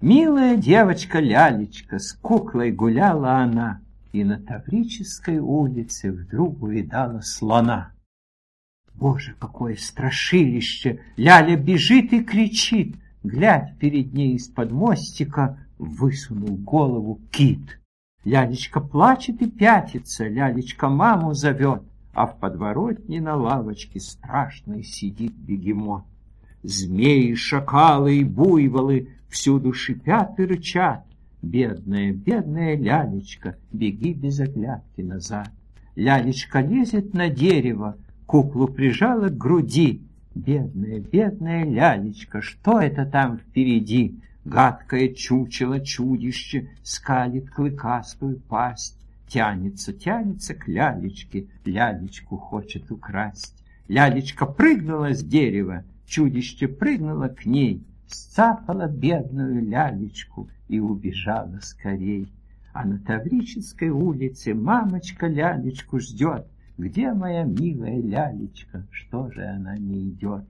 Милая девочка Лялечка, с куклой гуляла она, И на Таврической улице вдруг увидала слона. Боже, какое страшилище! Ляля бежит и кричит. Глядь, перед ней из-под мостика высунул голову кит. Лялечка плачет и пятится, лялечка маму зовет, А в подворотне на лавочке страшной сидит бегемот. Змеи, шакалы и буйволы всюду шипят и рычат. Бедная, бедная лялечка, беги без оглядки назад. Лялечка лезет на дерево, куклу прижала к груди. Бедная, бедная лялечка, что это там впереди? Гадкое чучело чудище скалит клыкастую пасть. Тянется, тянется к лялечке, лялечку хочет украсть. Лялечка прыгнула с дерева, чудище прыгнуло к ней, сцапала бедную лялечку и убежала скорей. А на Таврической улице мамочка лялечку ждет, где моя милая лялечка, что же она не идет?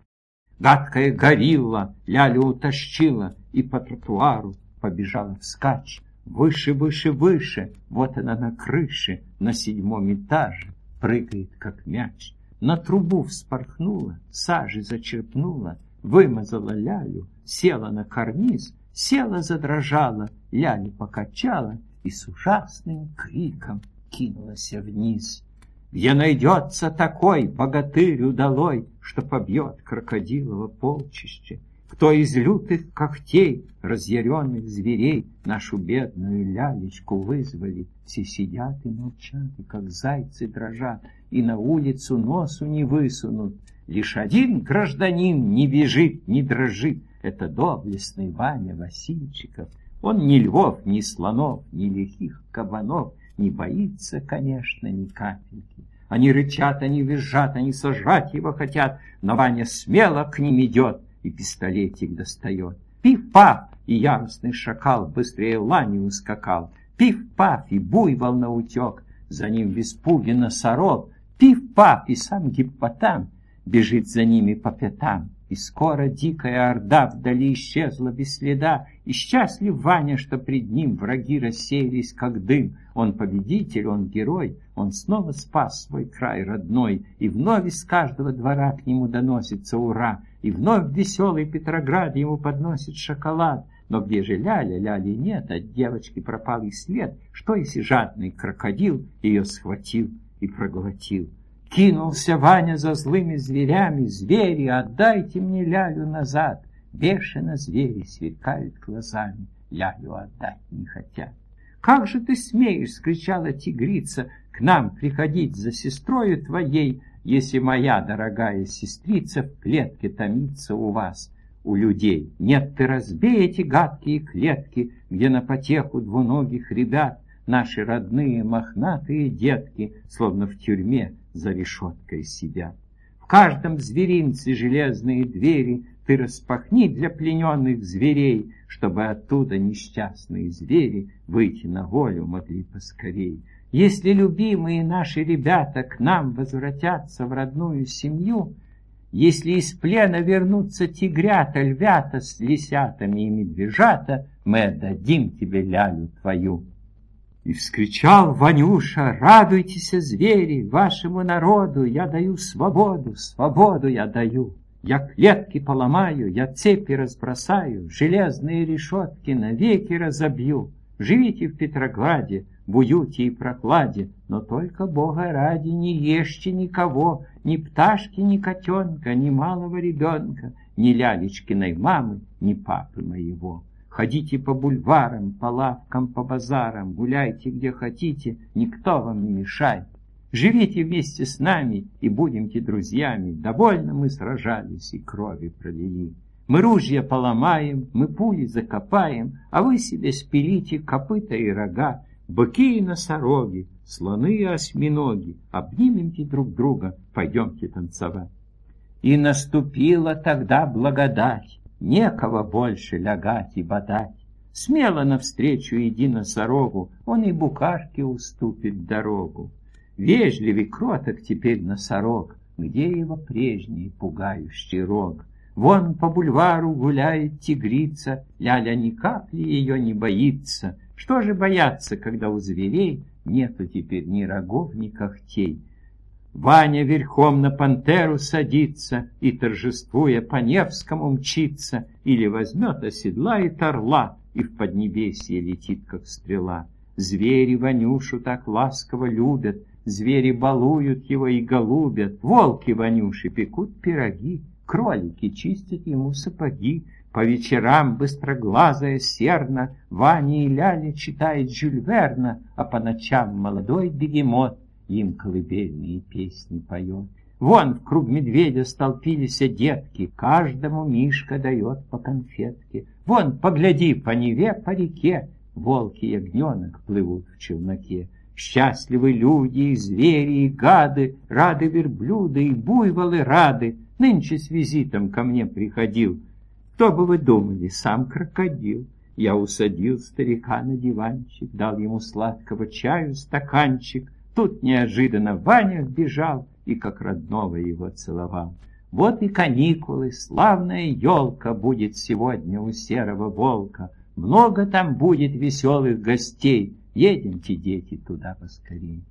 Гадкая горилла лялю утащила и по тротуару побежала вскачь. Выше, выше, выше, вот она на крыше, на седьмом этаже, прыгает, как мяч. На трубу вспорхнула, сажи зачерпнула, вымазала лялю, села на карниз, села, задрожала, лялю покачала и с ужасным криком кинулась вниз. Где найдется такой богатырь удалой, Что побьет крокодилово полчище? Кто из лютых когтей разъяренных зверей Нашу бедную лялечку вызвали? Все сидят и молчат, и как зайцы дрожат, И на улицу носу не высунут. Лишь один гражданин не бежит, не дрожит, Это доблестный Ваня Васильчиков. Он ни львов, ни слонов, ни лихих кабанов, Не боится, конечно, ни капельки. Они рычат, они визжат, они сожрать его хотят, но Ваня смело к ним идет и пистолетик достает. Пиф-паф, и яростный шакал быстрее лани ускакал. Пиф-паф, и буйвол наутек, за ним в испуге носорог. Пиф-паф, и сам гиппотам бежит за ними по пятам. И скоро дикая орда вдали исчезла без следа, И счастлив Ваня, что пред ним враги рассеялись, как дым. Он победитель, он герой, он снова спас свой край родной, И вновь из каждого двора к нему доносится ура, И вновь веселый Петроград ему подносит шоколад. Но где же Ляля? Ляли нет, от девочки пропал и след. Что если жадный крокодил ее схватил и проглотил? Кинулся Ваня за злыми зверями. Звери, отдайте мне лялю назад. Бешено звери сверкают глазами. Лялю отдать не хотят. «Как же ты смеешь!» — скричала тигрица, «к нам приходить за сестрою твоей, если моя дорогая сестрица в клетке томится у вас, у людей. Нет, ты разбей эти гадкие клетки, где на потеху двуногих ребят наши родные мохнатые детки, словно в тюрьме, за решеткой сидят. В каждом зверинце железные двери ты распахни для плененных зверей, чтобы оттуда несчастные звери выйти на волю могли поскорей. Если любимые наши ребята к нам возвратятся в родную семью, если из плена вернутся тигрята, львята с лисятами и медвежата, мы отдадим тебе лялю твою. И вскричал Ванюша, радуйтесь, звери, вашему народу я даю свободу, свободу я даю. Я клетки поломаю, я цепи разбросаю, железные решетки навеки разобью. Живите в Петрограде, в уюте и прокладе, но только Бога ради не ешьте никого, ни пташки, ни котенка, ни малого ребенка, ни лялечкиной мамы, ни папы моего. Ходите по бульварам, по лавкам, по базарам, гуляйте где хотите, никто вам не мешает. Живите вместе с нами и будемте друзьями. Довольно мы сражались и крови пролили. Мы ружья поломаем, мы пули закопаем, а вы себе спилите копыта и рога, быки и носороги, слоны и осьминоги. Обнимемте друг друга, пойдемте танцевать. И наступила тогда благодать, Некого больше лягать и бодать. Смело навстречу иди носорогу, Он и букашке уступит дорогу. Вежливый кроток теперь носорог, Где его прежний пугающий рог? Вон по бульвару гуляет тигрица, Ляля ни капли ее не боится. Что же бояться, когда у зверей Нету теперь ни рогов, ни когтей? Ваня верхом на пантеру садится И, торжествуя по Невскому, мчится, Или возьмет, оседлает орла И в поднебесье летит, как стрела. Звери Ванюшу так ласково любят, Звери балуют его и голубят, Волки Ванюши пекут пироги, Кролики чистят ему сапоги, По вечерам быстроглазая серна Ваня и Ляля читает Жюль Верна, А по ночам молодой бегемот им колыбельные песни поет. Вон в круг медведя столпились детки, Каждому Мишка дает по конфетке. Вон, погляди, по Неве, по реке, Волки и ягненок плывут в челноке. Счастливы люди и звери, и гады, Рады верблюды и буйволы рады. Нынче с визитом ко мне приходил. Кто бы вы думали, сам крокодил. Я усадил старика на диванчик, Дал ему сладкого чаю стаканчик — Тут неожиданно Ваня вбежал и как родного его целовал. Вот и каникулы, славная елка будет сегодня у серого волка. Много там будет веселых гостей. Едемте, дети, туда поскорей.